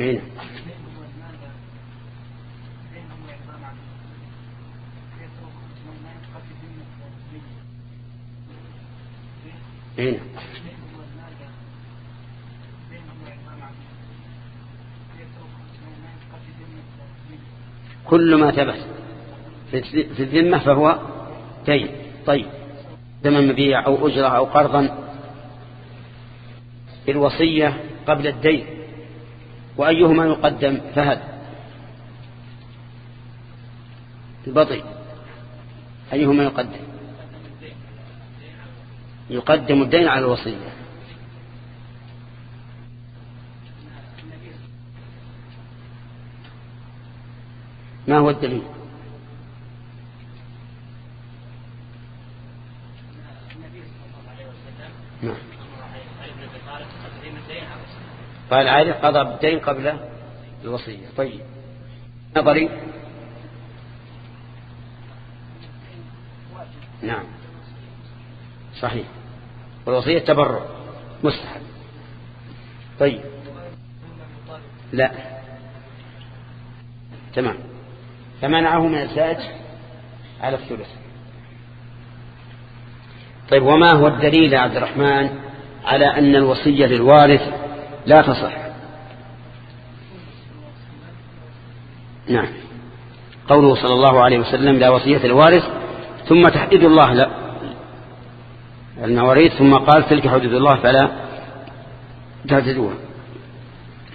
هنا هنا كل ما ثبت في الذمة فهو دين. طيب. ثمن مبيع أو أجرة أو قرضا الوصية قبل الدين. وأيهما يقدم؟ فهد. البطيء أيهما يقدم؟ يقدم الدين على الوصية. ما هو الدليل؟ نعم. قال علي قضى بالدين قبل الوصية. طيب. نظري. نعم. صحيح. والوصية تبرع. مستحب. طيب. لا. تمام. فمنعه من الزاج على الثلث. طيب وما هو الدليل يا عبد الرحمن على أن الوصية للوارث لا تصح. نعم. قوله صلى الله عليه وسلم لا وصية الوارث ثم تحديد الله لا. المواريث ثم قال تلك حدود الله فلا تعتدوها.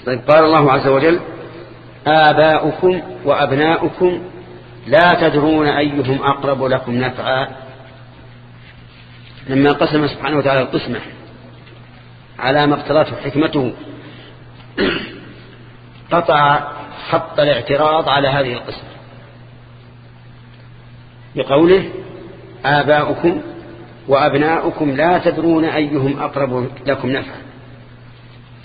طيب قال الله عز وجل آباؤكم وأبناؤكم لا تدرون أيهم أقرب لكم نفعا. لما قسم سبحانه وتعالى القسمة على ما اقتضته حكمته. قطع خط الاعتراض على هذه القسمة بقوله آباؤكم وأبناؤكم لا تدرون أيهم أقرب لكم نفعا.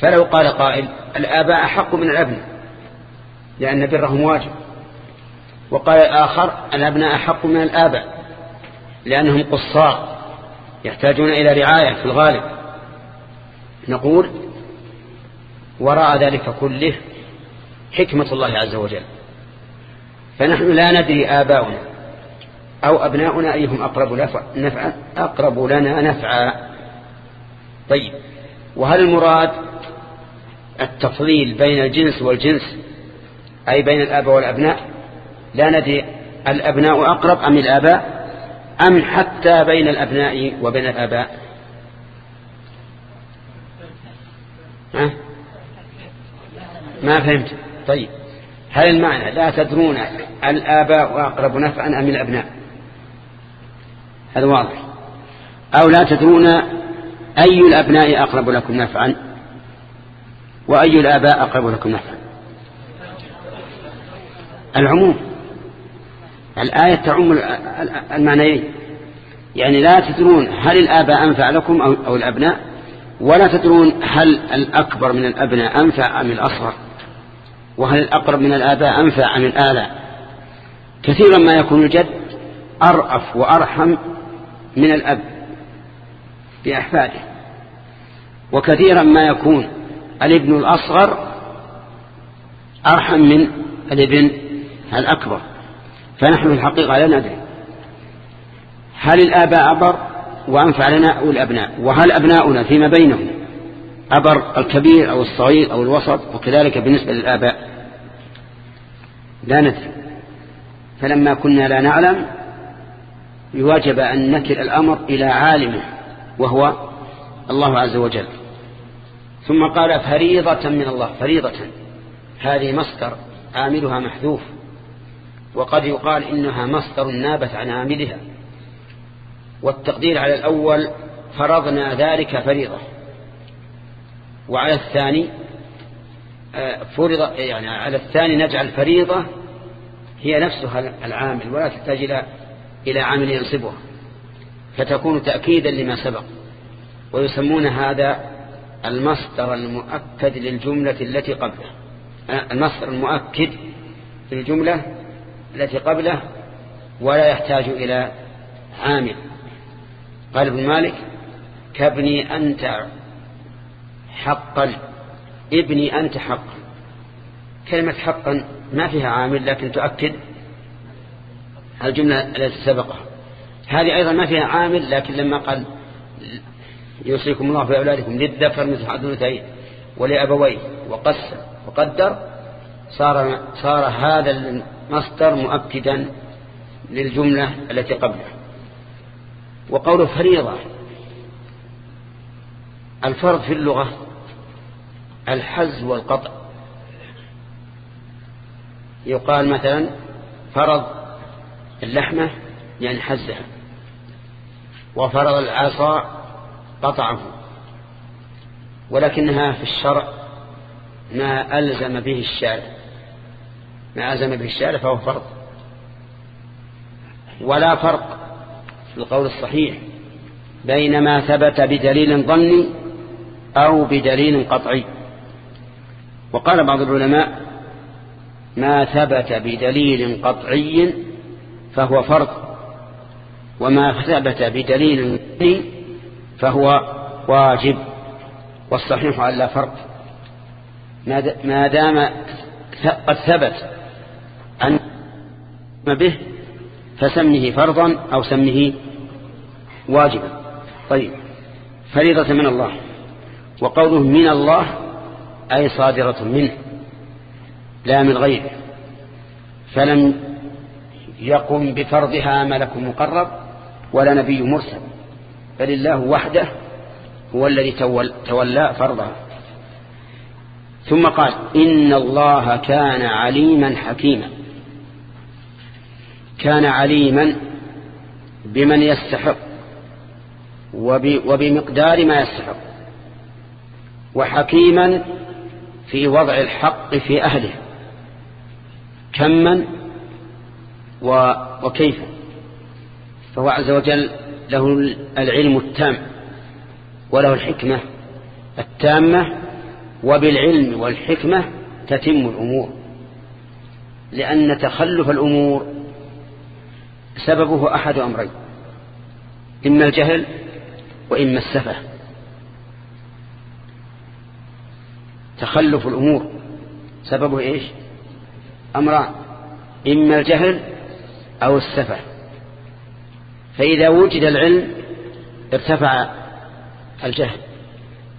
فلو قال قائل الآباء حق من الأبناء لأن برهم واجب. وقال الآخر الأبناء حق من الآباء لأنهم قصار يحتاجون إلى رعاية في الغالب. نقول وراء ذلك كله حكمة الله عز وجل. فنحن لا ندري آباؤنا أو أبناؤنا أيهم أقرب نفعا أقرب لنا نفعا. طيب وهل المراد التفضيل بين الجنس والجنس أي بين الآباء والأبناء؟ لا ندري الأبناء أقرب أم الآباء أم حتى بين الأبناء وبين الآباء؟ ما فهمت. طيب. هل المعنى لا تدرون الآباء أقرب نفعا أم الأبناء؟ هذا واضح. أو لا تدرون أي الأبناء أقرب لكم نفعا؟ وأي الآباء أقرب لكم نفعا؟ العموم. الآية تعم المعنيين. يعني لا تدرون هل الآباء أنفع لكم أو الأبناء؟ ولا تدرون هل الأكبر من الأبناء أنفع أم الأصغر؟ وهل الأقرب من الآباء أنفع أم الآلاء؟ كثيرا ما يكون الجد أرأف وأرحم من الأب بأحفاده. وكثيرا ما يكون الابن الأصغر أرحم من الابن الأكبر. فنحن في الحقيقة لا ندري. هل الآباء أبر؟ وأنفع لنا الأبناء وهل أبناؤنا فيما بينهم أبر الكبير أو الصغير أو الوسط؟ وكذلك بالنسبة للآباء. لا ندري. فلما كنا لا نعلم يواجب أن نكل الأمر إلى عالمه وهو الله عز وجل. ثم قال فريضة من الله. فريضة. هذه مصدر عاملها محذوف. وقد يقال إنها مصدر نابت عن عاملها. والتقدير على الأول فرضنا ذلك فريضة. وعلى الثاني آه، فرض يعني على الثاني نجعل فريضة هي نفسها العامل ولا تحتاج إلى إلى عامل ينصبها. فتكون تأكيدا لما سبق. ويسمون هذا المصدر المؤكد للجملة التي قبله. آه، المصدر المؤكد للجملة التي قبله ولا يحتاج إلى عامل. قال ابن مالك كابني أنت حقا ابني أنت حقا. كلمة حقا ما فيها عامل لكن تؤكد الجملة التي سبقها. هذه أيضا ما فيها عامل لكن لما قال يوصيكم الله في أولادكم للذكر مثل حظ الأنثيين ولأبويه وقسم وقدر صار صار هذا المصدر مؤكدا للجملة التي قبله وقول فريضة. الفرض في اللغة الحز والقطع. يقال مثلا فرض اللحمة يعني حزها وفرض العصا قطعه ولكنها في الشرع ما ألزم به الشارع. ما ألزم به الشارع فهو فرض. ولا فرق في القول الصحيح بين ما ثبت بدليل ظني أو بدليل قطعي. وقال بعض العلماء ما ثبت بدليل قطعي فهو فرض وما ثبت بدليل فهو واجب والصحيح لا فرق ما دام قد ثبت أن به فسمه فرضا أو سمه واجبا. طيب فريضة من الله وقوله من الله أي صادرة منه لا من غيره. فلم يقم بفرضها ملك مقرب ولا نبي مرسل بل الله وحده هو الذي تولى فرضها. ثم قال إن الله كان عليما حكيما. كان عليما بمن يستحق وبمقدار ما يستحق وحكيما في وضع الحق في أهله. كما وكيف؟ فهو عز وجل له العلم التام وله الحكمة التامة وبالعلم والحكمة تتم الأمور لأن تخلف الأمور سببه أحد أمرين إما الجهل وإما السفة. تخلف الأمور. سببه إيش؟ أمران إما الجهل أو السفة. فإذا وجد العلم ارتفع الجهل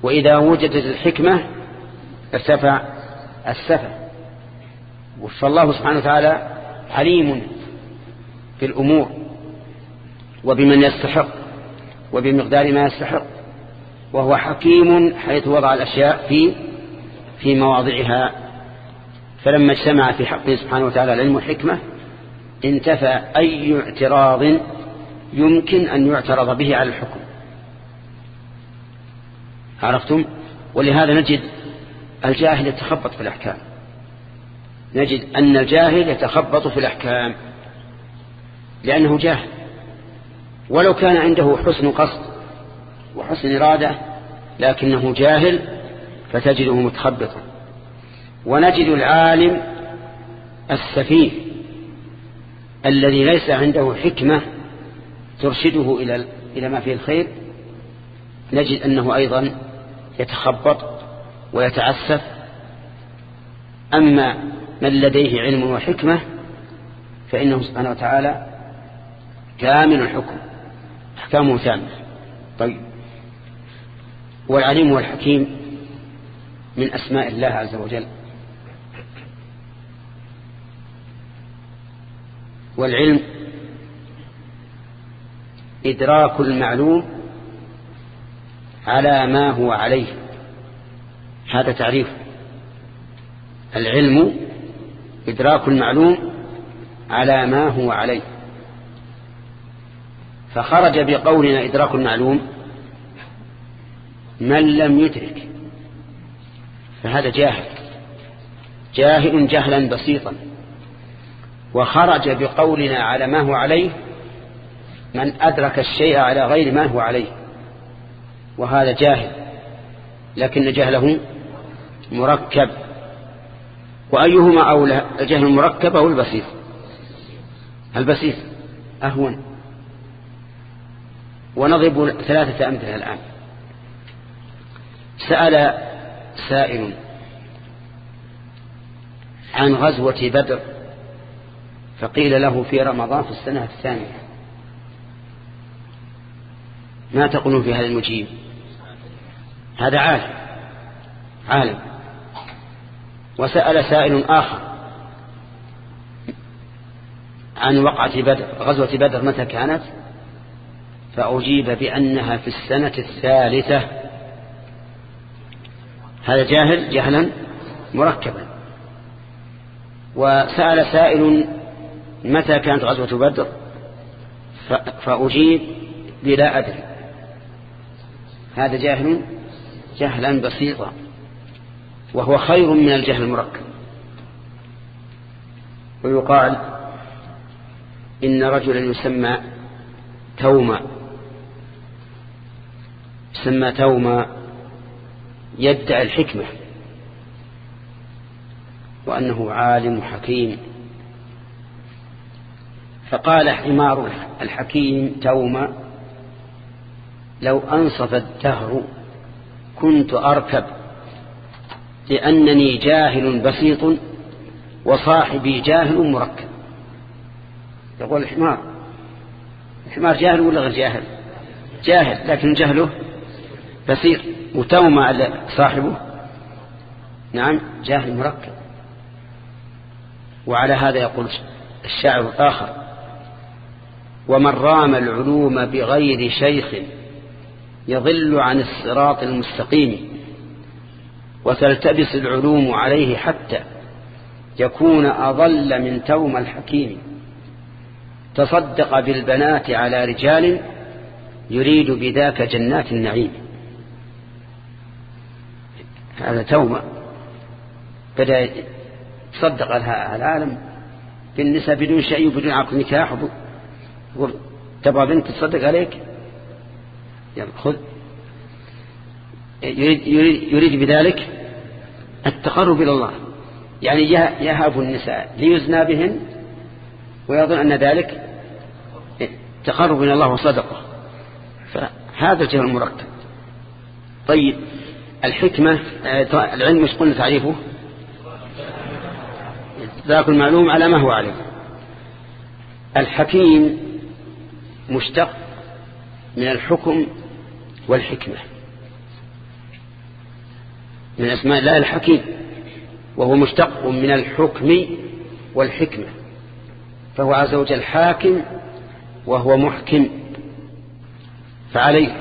وإذا وجدت الحكمة ارتفع السفة. فالله سبحانه وتعالى عليم في الأمور وبمن يستحق وبمقدار ما يستحق وهو حكيم حيث وضع الأشياء في في مواضعها. فلما اجتمع في حقه سبحانه وتعالى العلم والحكمة انتفى أي اعتراض يمكن أن يعترض به على الحكم. عرفتم؟ ولهذا نجد الجاهل يتخبط في الأحكام. نجد أن الجاهل يتخبط في الأحكام. لأنه جاهل. ولو كان عنده حسن قصد وحسن إرادة لكنه جاهل فتجده متخبطا. ونجد العالم السفيه الذي ليس عنده حكمة ترشده إلى إلى ما فيه الخير. نجد أنه أيضا يتخبط ويتعسف. أما من لديه علم وحكمة فإنه سبحانه وتعالى كامل الحكم أحكامه تامة. طيب. والعليم والحكيم من أسماء الله عز وجل. والعلم إدراك المعلوم على ما هو عليه. هذا تعريف. العلم إدراك المعلوم على ما هو عليه. فخرج بقولنا إدراك المعلوم من لم يدرك. فهذا جاهل. جاهل جهلا بسيطا. وخرج بقولنا على ما هو عليه من أدرك الشيء على غير ما هو عليه. وهذا جاهل. لكن جهله مركب. وأيهما أولى؟ الجهل المركب أو البسيط؟ البسيط. أهون. ونضرب ثلاثة أمثلة الآن. سأل سائل عن غزوة بدر فقيل له في رمضان في السنة الثانية. ما تقولون في هذا المجيب؟ هذا عالم عالم. وسأل سائل آخر عن وقعة بدر غزوة بدر متى كانت؟ فأجيب بأنها في السنة الثالثة. هذا جاهل جهلا مركبا. وسأل سائل متى كانت غزوة بدر؟ فأجيب بلا أدري. هذا جاهل جهلا بسيطا. وهو خير من الجهل المركب. ويقال إن رجلا يسمى توما. يسمى توما يدعي الحكمة وأنه عالم حكيم. فقال حمار الحكيم توما لو أنصف الدهر كنت أركب لأنني جاهل بسيط وصاحبي جاهل مركب. يقول الحمار الحمار جاهل ولا غير جاهل؟ جاهل لكن جهله بسيط وتوما صاحبه. نعم جاهل مركب. وعلى هذا يقول الشاعر الآخر ومن رام العلوم بغير شيخ يضل عن الصراط المستقيم وتلتبس العلوم عليه حتى يكون أضل من توم الحكيم. تصدق بالبنات على رجال يريد بذاك جنات النعيم. هذا توم بدأ تصدق العالم. بالنساء بدون شيء وبدون عقد نكاح تبغى بنت تصدق عليك؟ يلا خذ. يريد, يريد, يريد بذلك التقرب إلى الله. يعني يهاب النساء ليزنى بهن ويظن أن ذلك تقرب إلى الله وصدقه. فهذا الجهل المركب طيب. الحكمة آه، العلم مش قلنا تعريفه؟ ذاك المعلوم على ما هو عليه. الحكيم مشتق من الحكم والحكمة. من أسماء الله الحكيم وهو مشتق من الحكم والحكمة. فهو عز وجل حاكم وهو محكم. فعليه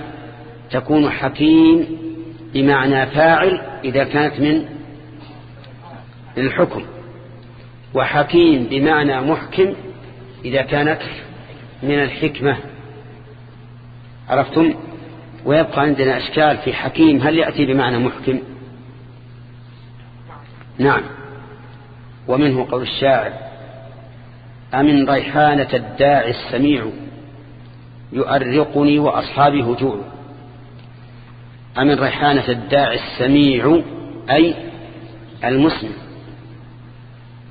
تكون حكيم بمعنى فاعل إذا كانت من الحكم وحكيم بمعنى محكم إذا كانت من الحكمة. عرفتم؟ ويبقى عندنا أشكال في حكيم هل يأتي بمعنى محكم؟ نعم. ومنه قول الشاعر أمن ريحانة الداعي السميع يؤرقني وأصحابي هجوع أمن ريحانة الداعي السميع أي المسلم.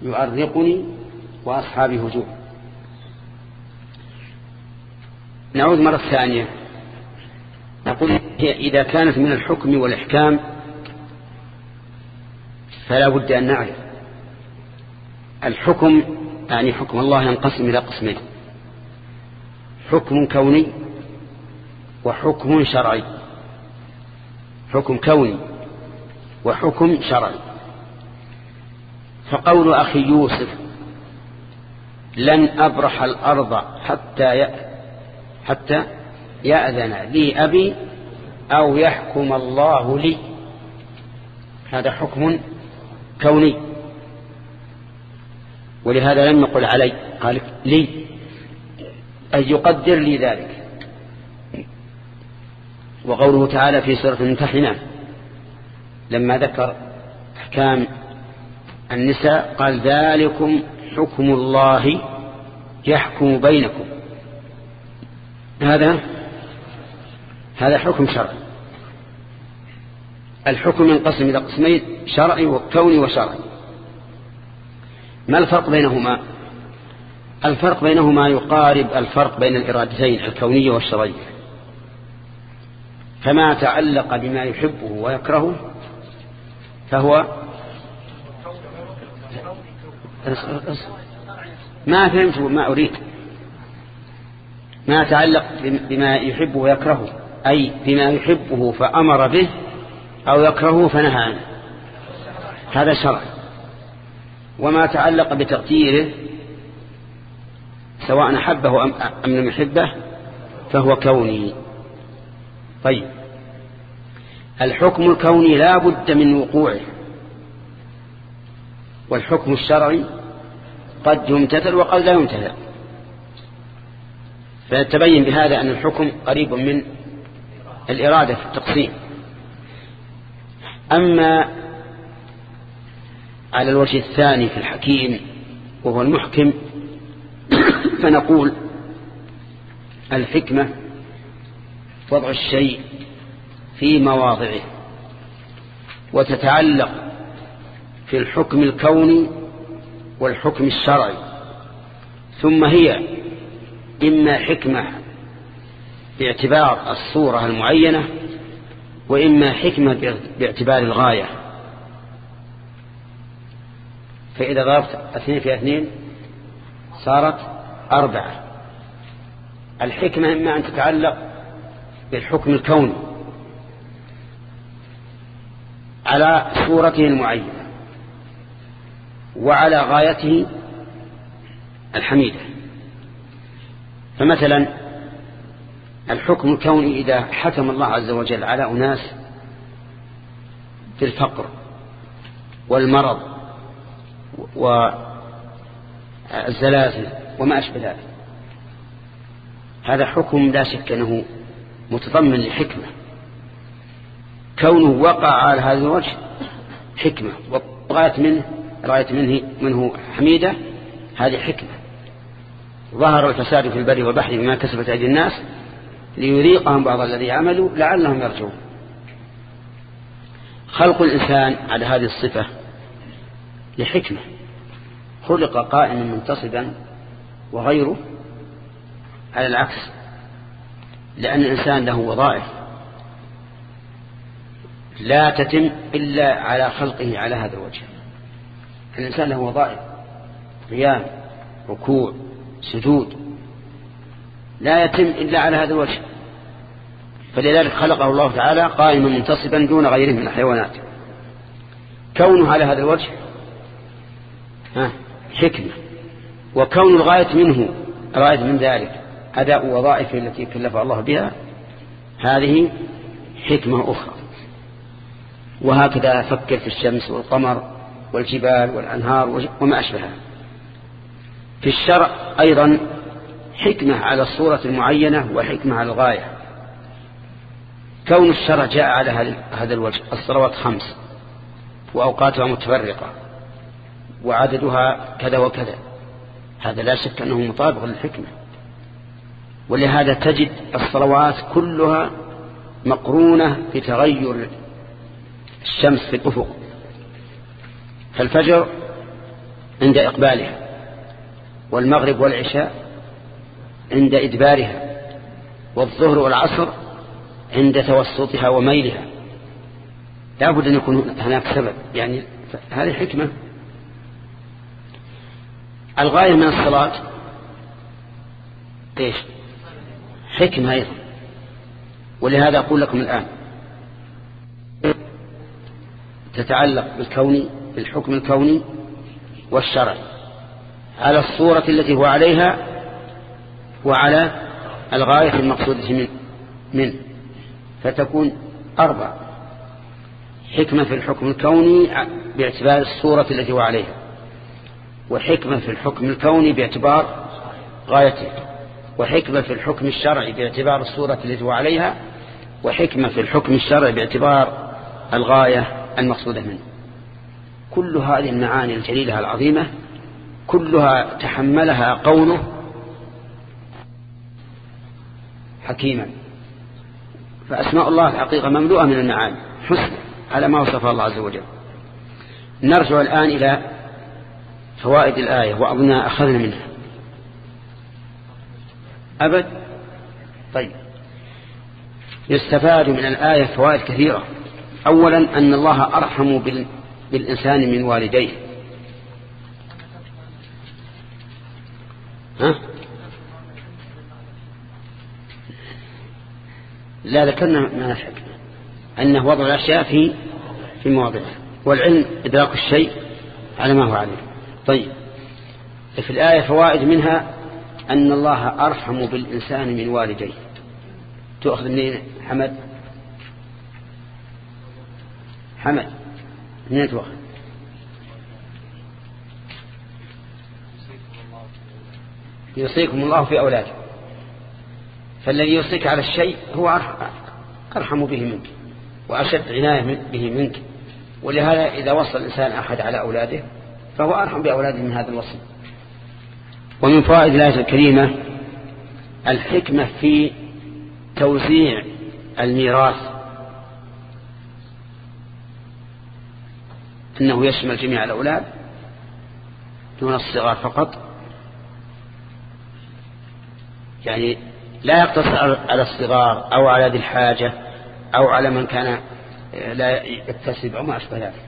يؤرقني وأصحابي هجوع نعود مرة ثانية. نقول إذا كانت من الحكم والإحكام فلا بد أن نعرف. الحكم يعني حكم الله ينقسم إلى قسمين حكم كوني وحكم شرعي. حكم كوني وحكم شرعي فقول أخي يوسف لن أبرح الأرض حتى حتى يأذن لي أبي أو يحكم الله لي. هذا حكم كوني. ولهذا لم يقل علي قال لي أن يقدر لي ذلك؟ وقوله تعالى في سورة الممتحنة لما ذكر أحكام النساء قال ذلكم حكم الله يحكم بينكم. هذا هذا حكم شرعي. الحكم ينقسم إلى قسمين شرعي وكوني وشرعي. ما الفرق بينهما؟ الفرق بينهما يقارب الفرق بين الإرادتين الكونية والشرعية فما تعلق بما يحبه ويكرهه فهو ما فهمت ما أريد. ما يتعلق بما يحبه ويكرهه أي بما يحبه فأمر به أو يكرهه فنهى عنه. هذا شرع. وما تعلق بتقديره سواء أحبه أم لم يحبه فهو كوني. طيب. الحكم الكوني لا بد من وقوعه. والحكم الشرعي قد يمتثل وقد لا يمتثل. فتبين بهذا أن الحكم قريب من الإرادة في التقسيم. أما على الوجه الثاني في الحكيم وهو المحكم فنقول الحكمة وضع الشيء في مواضعه وتتعلق في الحكم الكوني والحكم الشرعي. ثم هي إما حكمة باعتبار الصورة المعينة وإما حكمة باعتبار الغاية. فإذا ضربت اثنين في اثنين صارت أربعة. الحكمة إما أن تتعلق بالحكم الكوني على صورته المعينة وعلى غايته الحميدة. فمثلا الحكم الكوني إذا حكم الله عز وجل على أناس بالفقر والمرض والزلازل وما أشبه ذلك هذا حكم لا شك أنه متضمن لحكمة. كونه وقع على هذا الوجه حكمة وغاية منه رأيت منه, منه حميدة هذه حكمة. ظهر الفساد في البر والبحر بما كسبت أيدي الناس ليذيقهم بعض الذي عملوا لعلهم يرجعون. خلق الإنسان على هذه الصفة لحكمة. خلق قائما منتصبا وغيره على العكس لأن الإنسان له وظائف. لا تتم إلا على خلقه على هذا الوجه. الإنسان له وظائف قيام ركوع سجود. لا يتم إلا على هذا الوجه. فلذلك خلقه الله تعالى قائما منتصبا دون غيره من الحيوانات. كونه على هذا الوجه حكمة. وكون الغاية منه الغاية من ذلك أداء وظائفه التي كلف الله بها هذه حكمة أخرى. وهكذا فكر في الشمس والقمر والجبال والأنهار وما أشبهها. في الشرع أيضا حكمة على الصورة المعينة وحكمة على الغاية. كون الشرع جاء على هذا الوجه الصلوات خمس وأوقاتها متفرقة وعددها كذا وكذا. هذا لا شك أنه مطابق للحكمة. ولهذا تجد الصلوات كلها مقرونة بتغير الشمس في الأفق فالفجر عند إقبالها والمغرب والعشاء عند إدبارها والظهر والعصر عند توسطها وميلها. لا بد أن يكون هناك سبب يعني هذه حكمة. الغاية من الصلاة إيش؟ حكمة أيضا. ولهذا أقول لكم الآن تتعلق بالكون بالحكم الكوني والشرعي على الصورة التي هو عليها وعلى الغاية المقصودة من منه. فتكون أربع. حكمة في الحكم الكوني باعتبار الصورة التي هو عليها وحكمة في الحكم الكوني باعتبار غايته وحكمة في الحكم الشرعي باعتبار الصورة التي هو عليها وحكمة في الحكم الشرعي باعتبار الغاية المقصودة منه. كل هذه المعاني الجليلة العظيمة كلها تحملها قوله حكيما. فأسماء الله الحقيقة مملوءة من المعاني حسن على ما وصف الله عز وجل. نرجع الآن إلى فوائد الآية وأظن أخذنا منها. أبد؟ طيب. يستفاد من الآية فوائد كثيرة. أولا أن الله أرحم بالإنسان من والديه. ها؟ لا ذكرنا ما الحكمة أنه وضع الأشياء في في مواضعها والعلم إدراك الشيء على ما هو عليه. طيب. في الآية فوائد منها أن الله أرحم بالإنسان من والديه. تؤخذ منين حمد؟ حمد منين تؤخذ يوصيكم الله في أولاده. فالذي يوصيك على الشيء هو أرحم به منك وأشد عناية به منك. ولهذا إذا وصل الإنسان أحد على أولاده فهو أرحم بأولاده من هذا الوصل ومن فوائد الآية الكريمة الحكمة في توزيع الميراث. أنه يشمل جميع الأولاد دون الصغار فقط. يعني لا يقتصر على الصغار أو على ذي الحاجة أو على من كان لا يكتسب أو ما أشبه ذلك.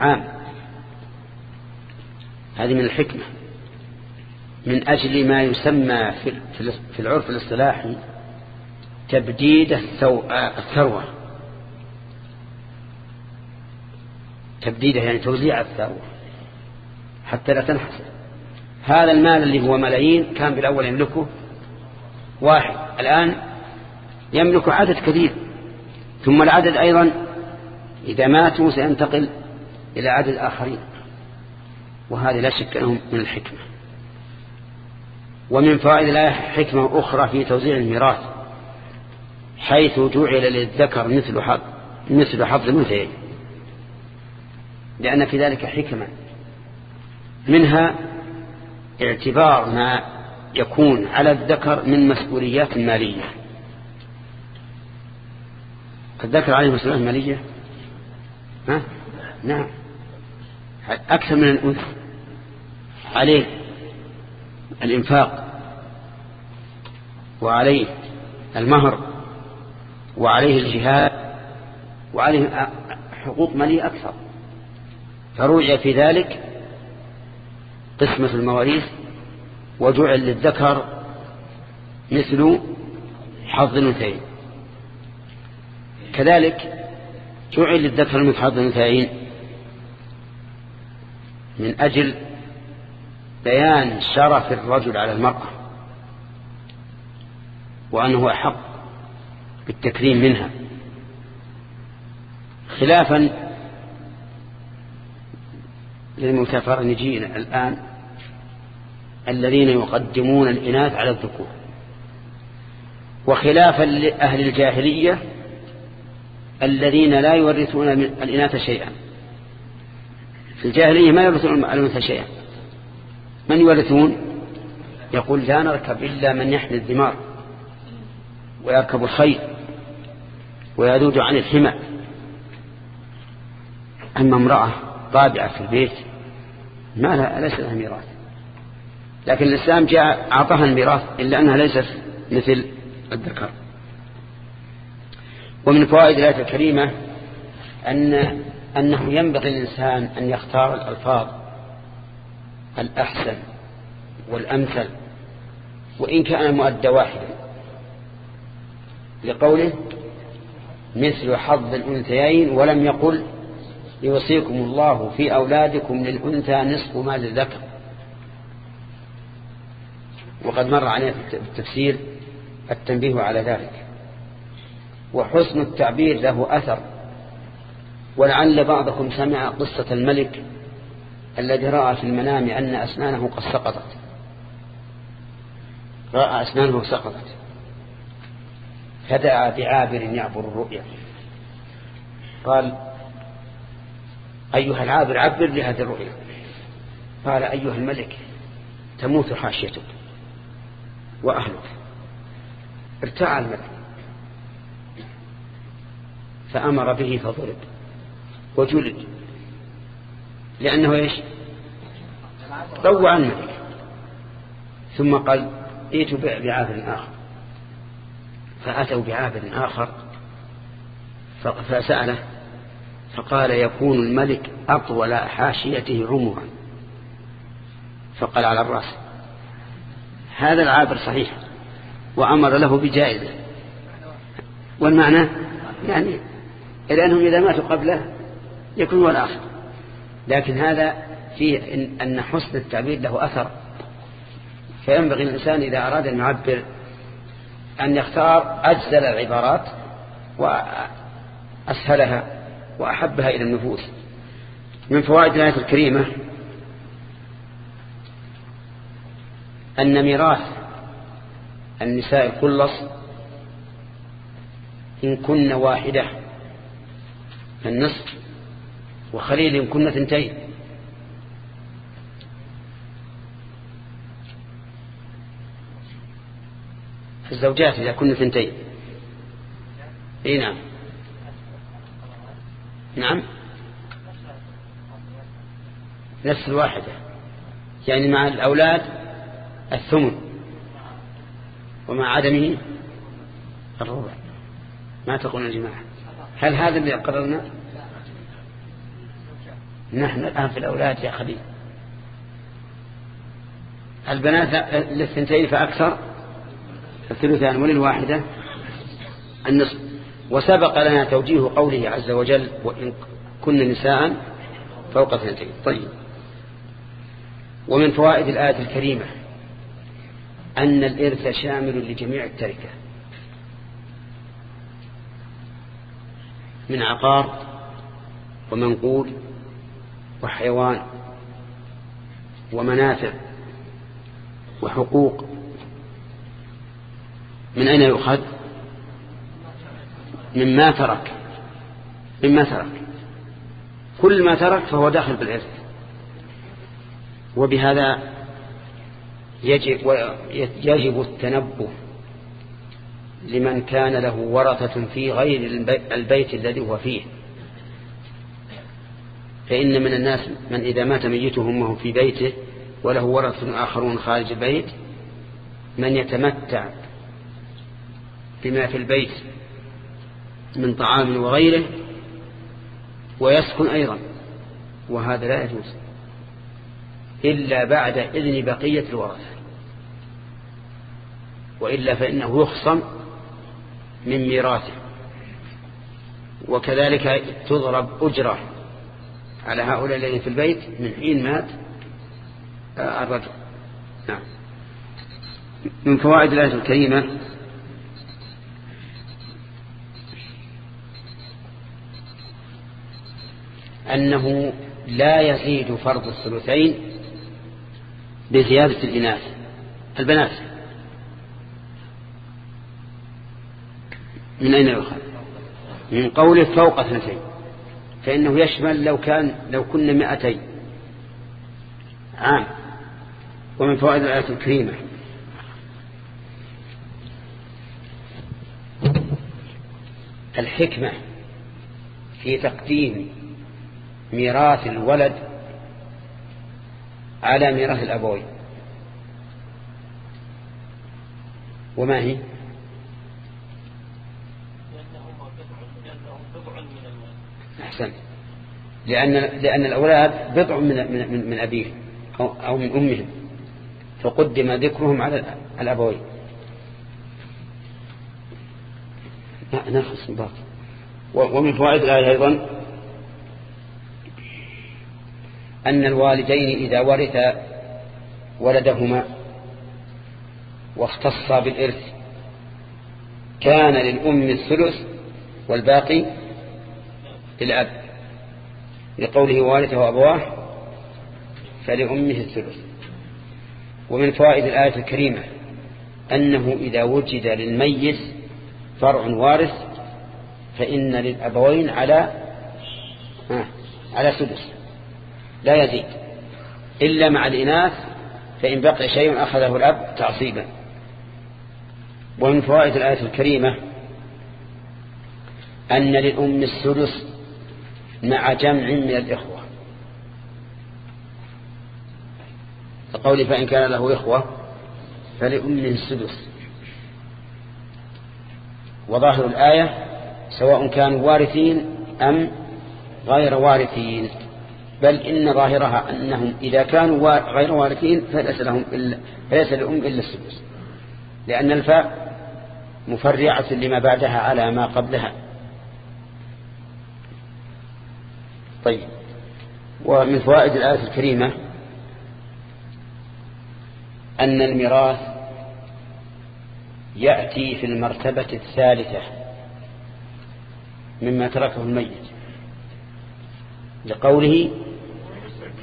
عام. هذه من الحكمة. من أجل ما يسمى في العرف الاصطلاحي تبديد الثروة. تبديده يعني توزيع الثروة. حتى لا تنحسر هذا المال اللي هو ملايين كان بالأول يملكه واحد. الآن يملك عدد كثير ثم العدد أيضا إذا ماتوا سينتقل إلى عدد آخرين. وهذه لا شك أنهم من الحكمة. ومن فائدة الآية حكمة أخرى في توزيع الميراث حيث جعل للذكر مثل حظ مثل حظ الأنثيين. لأن في ذلك حكمة. منها اعتبار ما يكون على الذكر من مسؤوليات مالية. الذكر عليه مسؤوليات مالية؟ ها؟ نعم. أكثر من الأنثى. عليه الإنفاق. وعليه المهر. وعليه الجهاد. وعليه حقوق مالية أكثر. فرجع في ذلك قسمة المواريث وجعل للذكر مثل حظ الأنثيين. كذلك جعل للذكر مثل حظ الأنثيين من أجل بيان شرف الرجل على المرأة وأنه أحق بالتكريم منها خلافا للمتفرنجين الآن الذين يقدمون الإناث على الذكور. وخلافا لأهل الجاهلية الذين لا يورثون الإناث شيئا. في الجاهلية ما يورثون الأنثى شيئا. من يورثون؟ يقول لا نركب إلا من يحمل الدمار ويركب الخيل ويذود عن الحمى. أما امرأة طابعة في البيت ما لها ليس لها ميراث. لكن الإسلام جاء أعطاها الميراث إلا أنها ليست مثل الذكر. ومن فوائد الآية الكريمة أن أنه ينبغي الإنسان أن يختار الألفاظ الأحسن والأمثل وإن كان المؤدى واحدا لقوله مثل حظ الأنثيين ولم يقل يوصيكم الله في أولادكم للأنثى نصف ما للذكر. وقد مر علينا في التفسير التنبيه على ذلك. وحسن التعبير له أثر. ولعل بعضكم سمع قصة الملك الذي رأى في المنام أن أسنانه قد سقطت. رأى أسنانه سقطت. فدعا بعابر يعبر الرؤيا. قال أيها العابر عبر لهذه الرؤيا. قال أيها الملك تموت حاشيتك وأهلك. ارتاع الملك. فأمر به فضرب وجلد. لأنه إيش؟ روع الملك. ثم قال ائتوا بعابر آخر. فأتوا بعابر آخر فسأله فقال يكون الملك أطول حاشيته عمرا. فقال على الرأس هذا العابر صحيح وأمر له بجائزة. والمعنى يعني لأنهم إذا ماتوا قبله يكون هو الآخر. لكن هذا فيه إن, أن حسن التعبير له أثر. فينبغي الإنسان إذا أراد أن يعبر أن يختار أجزل العبارات وأسهلها. وأحبها إلى النفوس من فوائد الآية الكريمة أن ميراث النساء الخلص إن كن واحدة فالنصف وخليل إن كن ثنتين الزوجات إذا كن ثنتين إي نعم. نعم. نفس الواحدة. يعني مع الأولاد الثمن. ومع عدمه الربع. ما تقول الجماعة هل هذا اللي قررنا؟ نحن الآن في الأولاد يا خليل البنات للثنتين فأكثر الثلثان وللواحدة النصف. وسبق لنا توجيه قوله عز وجل وإن كن نساء فوق اثنتين طيب. ومن فوائد الآية الكريمة أن الإرث شامل لجميع التركة. من عقار ومنقول وحيوان ومنافع وحقوق. من أين يؤخذ؟ مما ترك. مما ترك. كل ما ترك فهو داخل بالإرث وبهذا يجب, يجب التنبه لمن كان له ورثة في غير البيت الذي هو فيه. فإن من الناس من إذا مات ميتهم في بيته وله ورثة آخرون خارج البيت من يتمتع بما في البيت من طعام وغيره ويسكن أيضا وهذا لا يجوز إلا بعد إذن بقية الورثة وإلا فإنه يخصم من ميراثه وكذلك تضرب أجرة على هؤلاء الذين في البيت من حين مات آه، الرجل. نعم. من فوائد الآية الكريمة أنه لا يزيد فرض الثلثين بزيادة الإناث البنات. من أين يؤخذ؟ من قوله فوق اثنتين فإنه يشمل لو كان لو كنا مئتين عام. ومن فوائد الآية الكريمة. الحكمة في تقديم ميراث الولد على ميراث الأبوين. وما هي؟ أحسن لأن, لأن الأولاد بضع من, من, من أبيهم أو, أو من أمهم. فقدم ذكرهم على الأبوين. نخص باقي. ومن فوائد الآية أيضا أن الوالدين إذا ورث ولدهما واختصا بالإرث كان للأم الثلث والباقي للأب لقوله وارثه أبواه فلأمه الثلث. ومن فوائد الآية الكريمة أنه إذا وجد للميت فرع وارث فإن للأبوين على على سدس. لا يزيد. إلا مع الإناث فإن بقي شيء أخذه الأب تعصيبا. ومن فوائد الآية الكريمة أن للأم السدس مع جمع من الإخوة. فقولي فإن كان له إخوة فلأم السدس. وظاهر الآية سواء كانوا وارثين أم غير وارثين. بل إن ظاهرها أنهم إذا كانوا غير وارثين فليس لهم إلا فليس لهم إلا السدس. لأن الفاء مفرعة لما بعدها على ما قبلها. طيب. ومن فوائد الآية الكريمة أن الميراث يأتي في المرتبة الثالثة مما تركه الميت. لقوله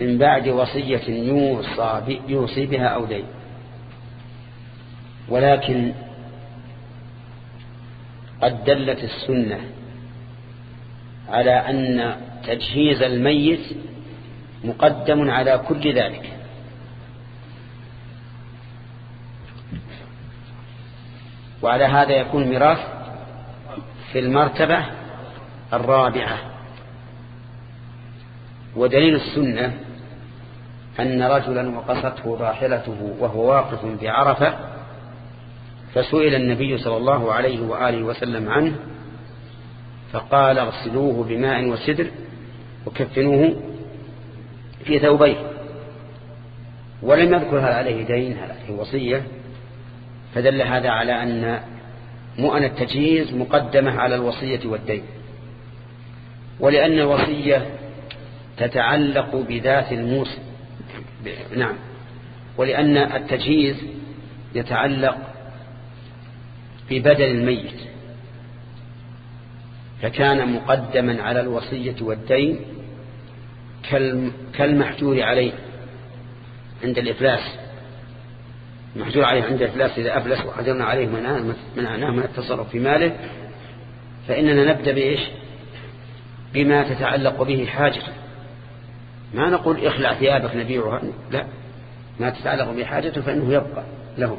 من بعد وصية يوصى, يوصي بها أو دين. ولكن قد دلت السنة على أن تجهيز الميت مقدم على كل ذلك. وعلى هذا يكون ميراث في المرتبة الرابعة. ودليل السنة أن رجلا وقصته راحلته وهو واقف بعرفة فسئل النبي صلى الله عليه وآله وسلم عنه فقال اغسلوه بماء وسدر وكفنوه في ثوبيه. ولم يذكر هل عليه دين هل عليه وصية. فدل هذا على أن مؤن التجهيز مقدمة على الوصية والدين. ولأن الوصية تتعلق بذات الموسى نعم. ولأن التجهيز يتعلق ببدل الميت. فكان مقدما على الوصية والدين كالمحجور عليه عند الإفلاس. محجور عليه عند الإفلاس إذا أفلس وحجرنا عليه منعناه من التصرف في ماله فإننا نبدأ بإيش؟ بما تتعلق به حاجته ما نقول إخلع ثيابك نبيعها لا. ما تتعلق به حاجته فإنه يبقى له.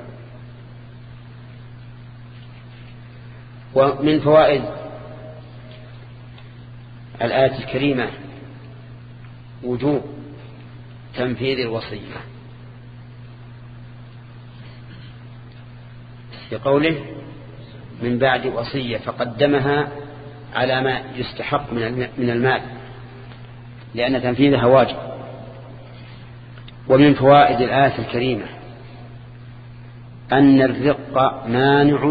ومن فوائد الآية الكريمة وجوب تنفيذ الوصية. بقوله من بعد وصية فقدمها على ما يستحق من المال. لأن تنفيذها واجب. ومن فوائد الآية الكريمة أن الرق مانع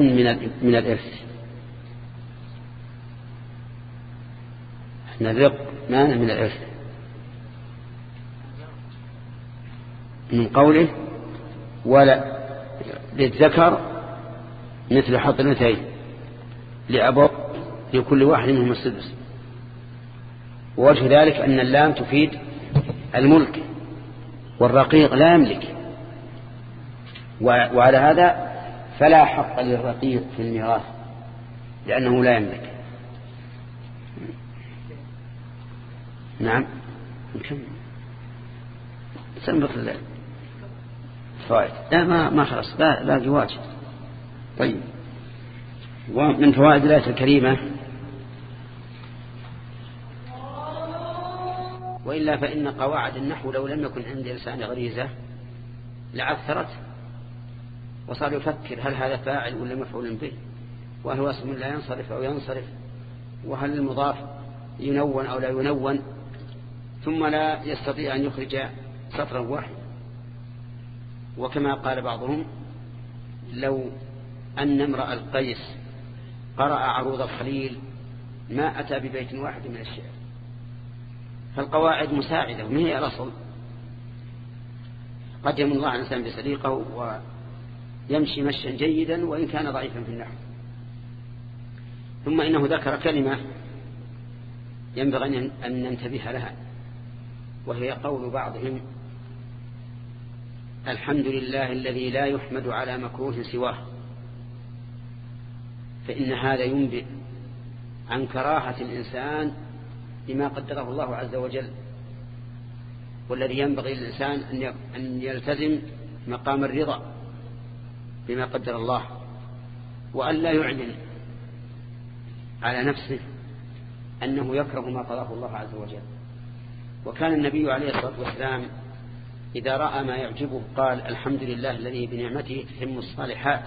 من الإرث. أن الرق مانع من الإرث. من قوله ولا للذكر مثل حط الاثنتين لأبو لكل واحد منهم السدس. ووجه ذلك أن اللام تفيد الملك والرقيق لا يملك. وعلى هذا فلا حق للرقيق في الميراث لأنه لا يملك. نعم. نكمل. سنبط الفوائد لا ما ما خلص لا لا واجب. طيب. ومن فوائد الآية الكريمة وإلا فإن قواعد النحو لو لم يكن عند إنسان غريزة لعثرت وصار يفكر هل هذا فاعل ولا مفعول به وهل هو اسم لا ينصرف أو ينصرف وهل المضاف ينون أو لا ينون ثم لا يستطيع أن يخرج سطرا واحدا وكما قال بعضهم لو أن امرأ القيس قرأ عروض الخليل ما أتى ببيت واحد من الشعر. فالقواعد مساعدة وما هي الأصل؟ قد يمن الله الإنسان بسليقه ويمشي مشيا جيدا وإن كان ضعيفا في النحو. ثم إنه ذكر كلمة ينبغي أن ننتبه لها وهي قول بعضهم الحمد لله الذي لا يحمد على مكروه سواه فإن هذا ينبئ عن كراهة الإنسان بما قدره الله عز وجل والذي ينبغي للإنسان أن يلتزم مقام الرضا بما قدر الله وأن لا يعلن على نفسه أنه يكره ما قضاه الله عز وجل. وكان النبي عليه الصلاة والسلام إذا رأى ما يعجبه قال الحمد لله الذي بنعمته تتم الصالحات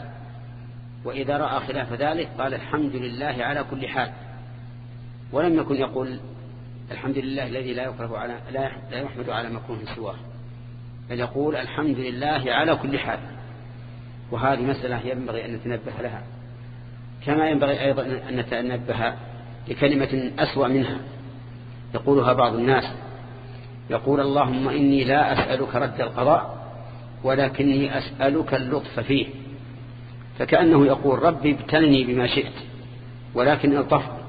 وإذا رأى خلاف ذلك قال الحمد لله على كل حال. ولم يكن يقول الحمد لله الذي لا يكره على لا يحمد على مكروه سواه بل يقول الحمد لله على كل حال. وهذه مسألة ينبغي أن نتنبه لها كما ينبغي أيضا أن نتنبه لكلمة أسوأ منها. يقولها بعض الناس يقول اللهم إني لا أسألك رد القضاء ولكني أسألك اللطف فيه. فكأنه يقول ربي ابتلني بما شئت ولكن الطف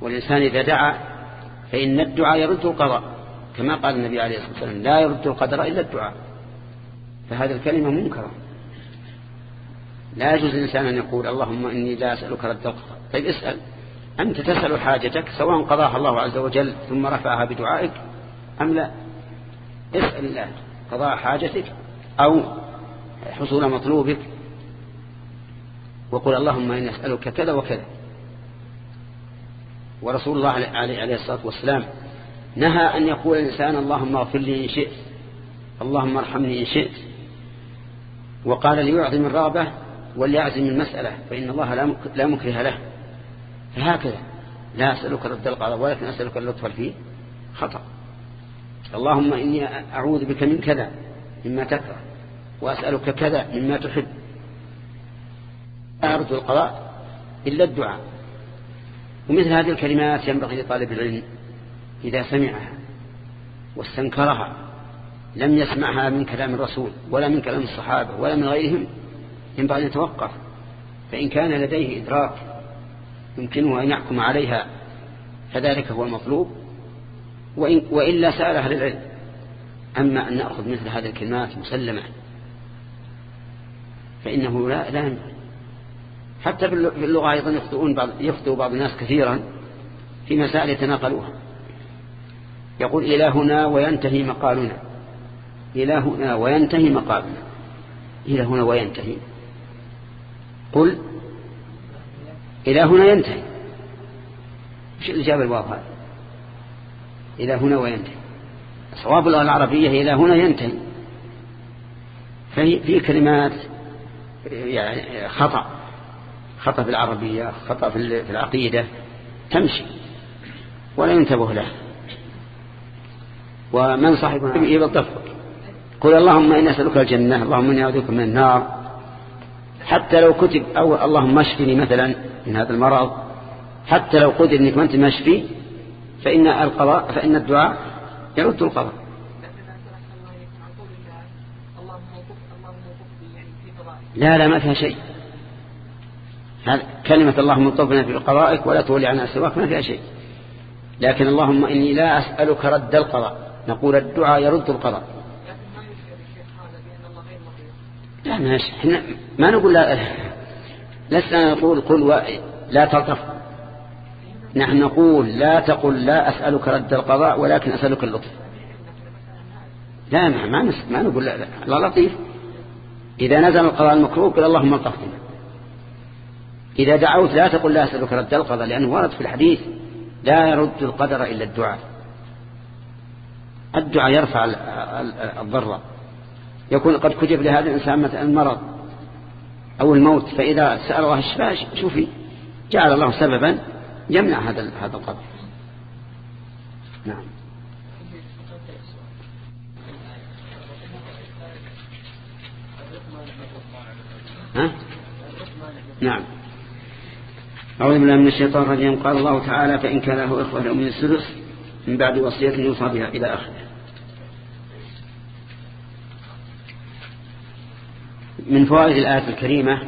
والإنسان إذا دعا فإن الدعاء يرد القضاء كما قال النبي عليه الصلاة والسلام لا يرد القدر إلا الدعاء. فهذه الكلمة منكرة. لا يجوز الإنسان أن يقول اللهم إني لا أسألك رد القضاء. طيب اسأل. أنت تسأل حاجتك سواء قضاها الله عز وجل ثم رفعها بدعائك أم لا. اسأل الله قضاء حاجتك أو حصول مطلوبك. وقل اللهم إني أسألك كذا وكذا. ورسول الله عليه الصلاة والسلام نهى أن يقول الإنسان اللهم اغفر لي إن شئت اللهم ارحمني إن شئت. وقال ليعظم الرغبة وليعزم المسألة فإن الله لا مكره له. فهكذا لا أسألك رد القضاء ولكن أسألك اللطف فيه خطأ. اللهم إني أعوذ بك من كذا مما تكره وأسألك كذا مما تحب. أرد القضاء إلا الدعاء. ومثل هذه الكلمات ينبغي لطالب العلم إذا سمعها واستنكرها لم يسمعها من كلام الرسول ولا من كلام الصحابة ولا من غيرهم ينبغي أن يتوقف. فإن كان لديه إدراك يمكنه أن يحكم عليها فذلك هو المطلوب. وإن وإلا سأل أهل العلم أما أن نأخذ مثل هذه الكلمات مسلمة فإنه لا لا حتى في اللغة أيضا يخطئون بعض يخطئ بعض الناس كثيرا في مسائل يتناقلوها. يقول إلى هنا وينتهي مقالنا. إلى هنا وينتهي مقالنا. إلى هنا وينتهي. قل إلى هنا ينتهي. وش الإجابة الواو هذا إلى هنا وينتهي. صواب اللغة العربية إلى هنا ينتهي. في كلمات يعني خطأ. خطأ في العربية خطأ في العقيدة تمشي ولا ينتبه له. ومن صاحب يبطفك قل اللهم إني أسألك الجنة اللهم إني أعوذ من النار. حتى لو كتب أو اللهم اشفني مثلا من هذا المرض حتى لو قدر إنك ما أنت مشفي فإن القضاء فإن الدعاء يرد القضاء. لا لا ما فيها شيء. كلمة اللهم انطفنا في قضائك ولا تولي عنا سواك ما فيها شيء. لكن اللهم إني لا أسألك رد القضاء. نقول الدعاء يرد القضاء. لا ما إحنا ما نقول لا لسنا نقول قل لا تلطف. نحن نقول لا تقل لا أسألك رد القضاء ولكن أسألك اللطف. لا ما ما, نقول لا, لا, لا لطيف. إذا نزل القضاء المكروه قل اللهم الطفنا إذا دعوت لا تقل لا أسألك رد القضاء لأنه ورد في الحديث لا يرد القدر إلا الدعاء. الدعاء يرفع الضر يكون قد كتب لهذا الإنسان مثلا المرض أو الموت فإذا سأل الله الشفاء شوفي جعل الله سببا يمنع هذا هذا القدر. نعم. ها؟ نعم. أعوذ بالله من الشيطان الرجيم. قال الله تعالى فإن كان له إخوة من السدس من بعد وصية يوصى بها إلى آخره. من فوائد الآية الكريمة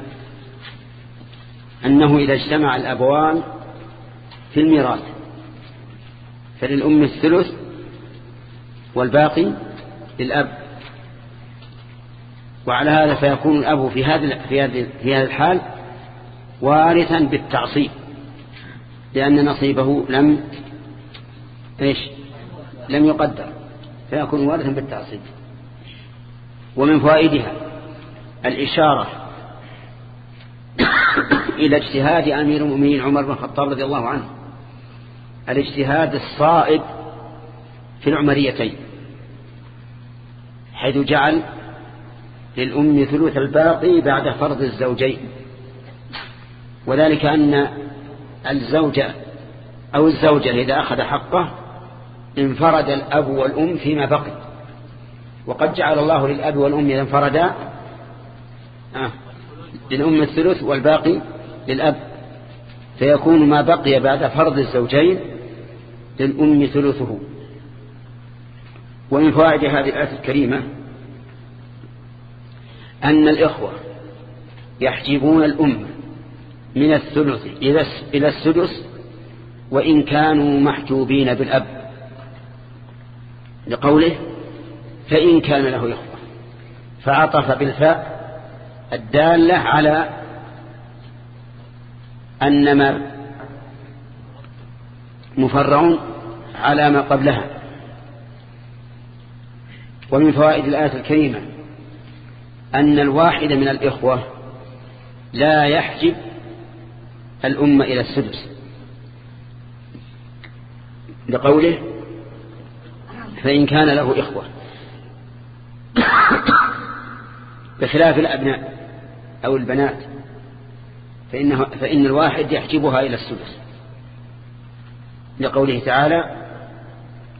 أنه إذا اجتمع الأبوان في الميراث فللأم الثلث والباقي للأب. وعلى هذا فيكون الأب في هذا في هذا الحال وارثا بالتعصيب لأن نصيبه لم إيش؟ لم يقدر فيكون وارثا بالتعصيب. ومن فوائدها الإشارة إلى اجتهاد أمير المؤمنين عمر بن الخطاب رضي الله عنه الاجتهاد الصائب في العمريتين حيث جعل للأم ثلث الباقي بعد فرض الزوجين. وذلك أن الزوج أو الزوجة إذا أخذ حقه انفرد الأب والأم فيما بقي. وقد جعل الله للأب والأم إذا انفردا آه للأم الثلث والباقي للأب. فيكون ما بقي بعد فرض الزوجين للأم ثلثه. ومن فوائد هذه الآية الكريمة أن الإخوة يحجبون الأم من الثلث إلى السدس وإن كانوا محجوبين بالأب. لقوله فإن كان له إخوة. فعطف بالفاء الدالة على أن ما مفرع على ما قبلها. ومن فوائد الآية الكريمة أن الواحد من الإخوة لا يحجب الأمة إلى السدس. لقوله فإن كان له إخوة. بخلاف الأبناء أو البنات فإنه فإن الواحد يحجبها إلى السدس. لقوله تعالى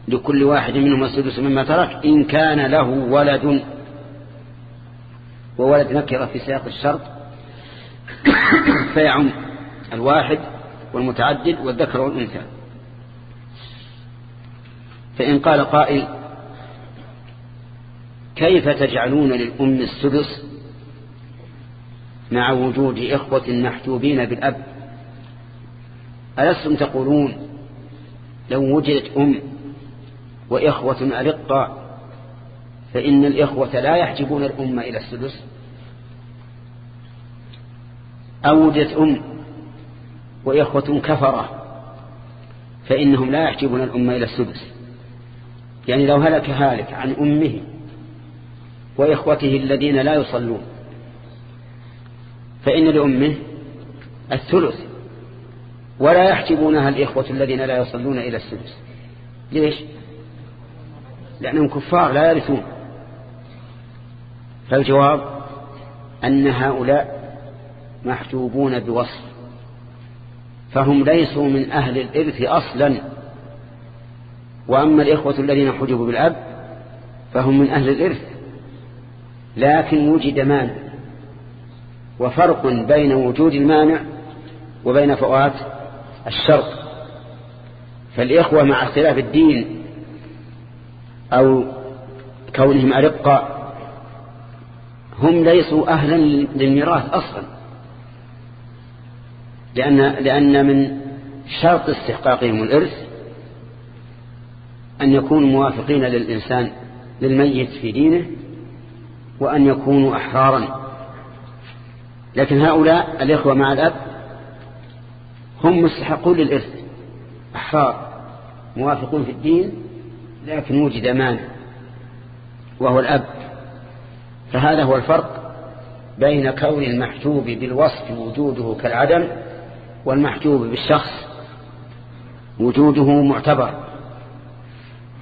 لكل واحد منهم السدس مما ترك إن كان له ولد. وولد نكرة في سياق الشرط فيعم. الواحد والمتعدد والذكر والأنثى. فإن قال قائل كيف تجعلون للأم السدس مع وجود إخوة محجوبين بالأب؟ ألستم تقولون لو وجدت أم وإخوة أرقى فإن الإخوة لا يحجبون الأمة إلى السدس؟ أو وجدت أم وإخوة كفرة فإنهم لا يحجبون الأمة إلى السدس. يعني لو هلك هالك عن أمه وإخوته الذين لا يصلون فإن لأمه الثلث ولا يحجبونها الإخوة الذين لا يصلون إلى السدس. ليش؟ لأنهم كفار لا يرثون. فالجواب أن هؤلاء محجوبون بوصف فهم ليسوا من أهل الإرث أصلا. وأما الإخوة الذين حجبوا بالأب فهم من أهل الإرث. لكن وجد مانع وفرق بين وجود المانع وبين فوات الشرط. فالإخوة مع اختلاف الدين أو كونهم أرقى هم ليسوا أهلا للميراث أصلا. لأن, لأن من شرط استحقاقهم الإرث أن يكونوا موافقين للإنسان للميت في دينه وأن يكونوا أحرارا. لكن هؤلاء الإخوة مع الأب هم مستحقون للإرث أحرار موافقون في الدين لكن وجد مانع وهو الأب. فهذا هو الفرق بين كون المحجوب بالوصف وجوده كالعدم والمحجوب بالشخص وجوده معتبر.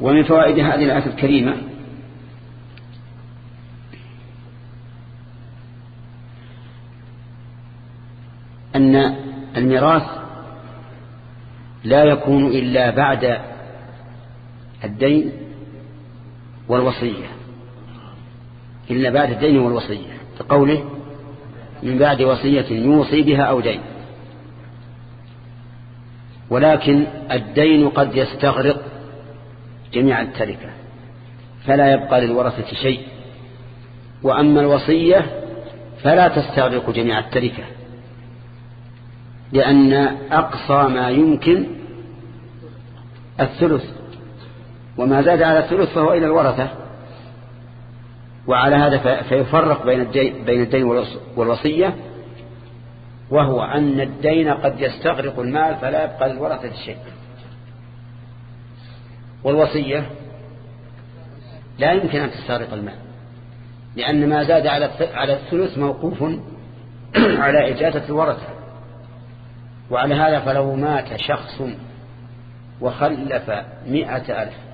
ومن فوائد هذه الآية الكريمة أن الميراث لا يكون إلا بعد الدين والوصية. إلا بعد الدين والوصية. كقوله من بعد وصية يوصي بها أو دين. ولكن الدين قد يستغرق جميع التركة فلا يبقى للورثة شيء. وأما الوصية فلا تستغرق جميع التركة لأن أقصى ما يمكن الثلث. وما زاد على الثلث فهو إلى الورثة. وعلى هذا فيفرق بين الدين, والوصية. وهو أن الدين قد يستغرق المال فلا يبقى للورثة شيء. والوصية لا يمكن أن تستغرق المال لأن ما زاد على الثلث موقوف على إجازة الورثة. وعلى هذا فلو مات شخص وخلف مئة ألف